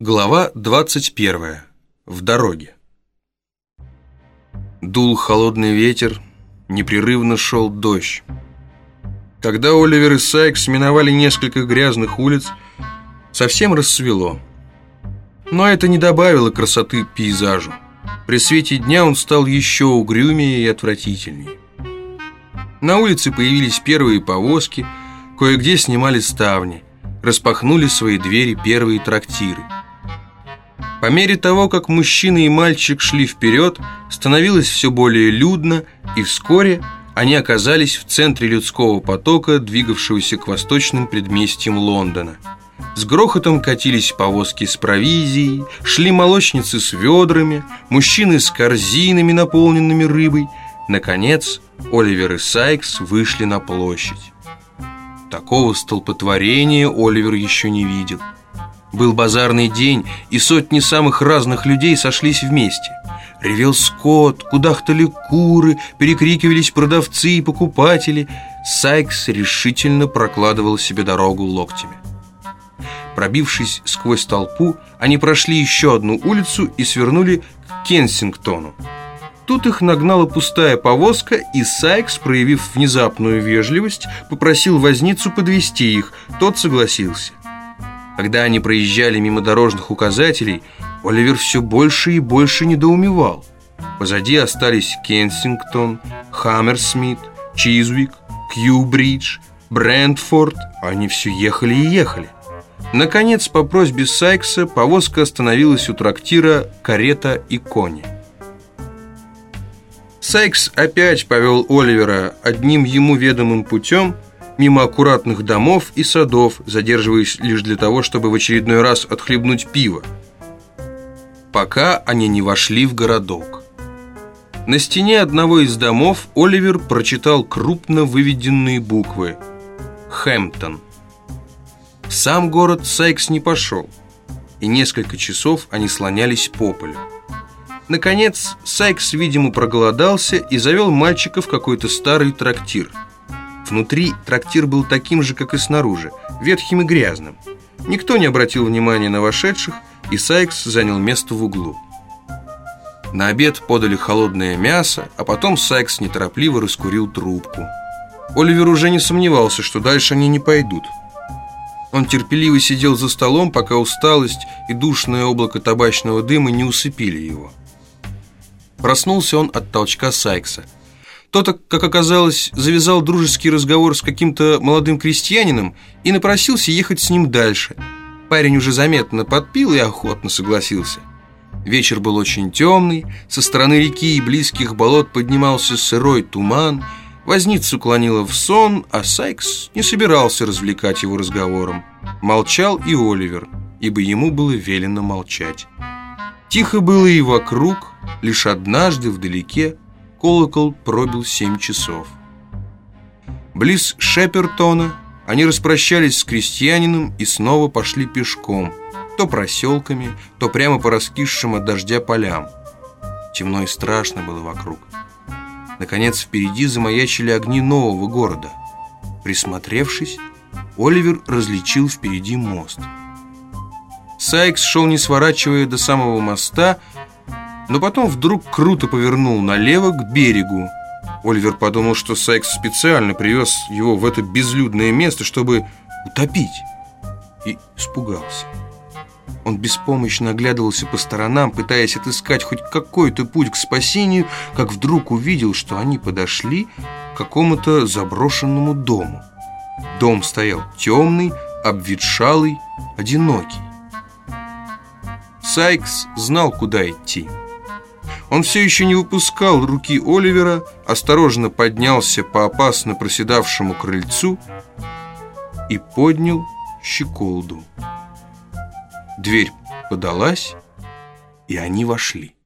Глава 21. В дороге. Дул холодный ветер, непрерывно шел дождь. Когда Оливер и Сайкс миновали несколько грязных улиц, совсем рассвело. Но это не добавило красоты пейзажу. При свете дня он стал еще угрюмее и отвратительнее. На улице появились первые повозки, кое-где снимали ставни, распахнули свои двери первые трактиры – по мере того, как мужчина и мальчик шли вперед, становилось все более людно, и вскоре они оказались в центре людского потока, двигавшегося к восточным предместьям Лондона. С грохотом катились повозки с провизией, шли молочницы с ведрами, мужчины с корзинами, наполненными рыбой. Наконец, Оливер и Сайкс вышли на площадь. Такого столпотворения Оливер еще не видел. Был базарный день, и сотни самых разных людей сошлись вместе. Ревел скот, кудахтали куры, перекрикивались продавцы и покупатели. Сайкс решительно прокладывал себе дорогу локтями. Пробившись сквозь толпу, они прошли еще одну улицу и свернули к Кенсингтону. Тут их нагнала пустая повозка, и Сайкс, проявив внезапную вежливость, попросил возницу подвести их. Тот согласился. Когда они проезжали мимо дорожных указателей, Оливер все больше и больше недоумевал. Позади остались Кенсингтон, Хаммерсмит, Чизвик, Кьюбридж, Брентфорд. Они все ехали и ехали. Наконец, по просьбе Сайкса, повозка остановилась у трактира «Карета и кони». Сайкс опять повел Оливера одним ему ведомым путем – мимо аккуратных домов и садов, задерживаясь лишь для того, чтобы в очередной раз отхлебнуть пиво. Пока они не вошли в городок. На стене одного из домов Оливер прочитал крупно выведенные буквы «Хэмптон». Сам город Сайкс не пошел, и несколько часов они слонялись по полю. Наконец, Сайкс, видимо, проголодался и завел мальчика в какой-то старый трактир – Внутри трактир был таким же, как и снаружи, ветхим и грязным. Никто не обратил внимания на вошедших, и Сайкс занял место в углу. На обед подали холодное мясо, а потом Сайкс неторопливо раскурил трубку. Оливер уже не сомневался, что дальше они не пойдут. Он терпеливо сидел за столом, пока усталость и душное облако табачного дыма не усыпили его. Проснулся он от толчка Сайкса – тот, как оказалось, завязал дружеский разговор с каким-то молодым крестьянином и напросился ехать с ним дальше. Парень уже заметно подпил и охотно согласился. Вечер был очень темный, со стороны реки и близких болот поднимался сырой туман, возницу клонило в сон, а Сайкс не собирался развлекать его разговором. Молчал и Оливер, ибо ему было велено молчать. Тихо было и вокруг, лишь однажды вдалеке колокол пробил семь часов. Близ Шепертона они распрощались с крестьянином и снова пошли пешком, то проселками, то прямо по раскисшим от дождя полям. Темно и страшно было вокруг. Наконец впереди замаячили огни нового города. Присмотревшись, Оливер различил впереди мост. Сайкс шел не сворачивая до самого моста но потом вдруг круто повернул налево к берегу. Оливер подумал, что Сайкс специально привез его в это безлюдное место, чтобы утопить, и испугался. Он беспомощно оглядывался по сторонам, пытаясь отыскать хоть какой-то путь к спасению, как вдруг увидел, что они подошли к какому-то заброшенному дому. Дом стоял темный, обветшалый, одинокий. Сайкс знал, куда идти. Он все еще не выпускал руки Оливера, осторожно поднялся по опасно проседавшему крыльцу и поднял щеколду. Дверь подалась, и они вошли.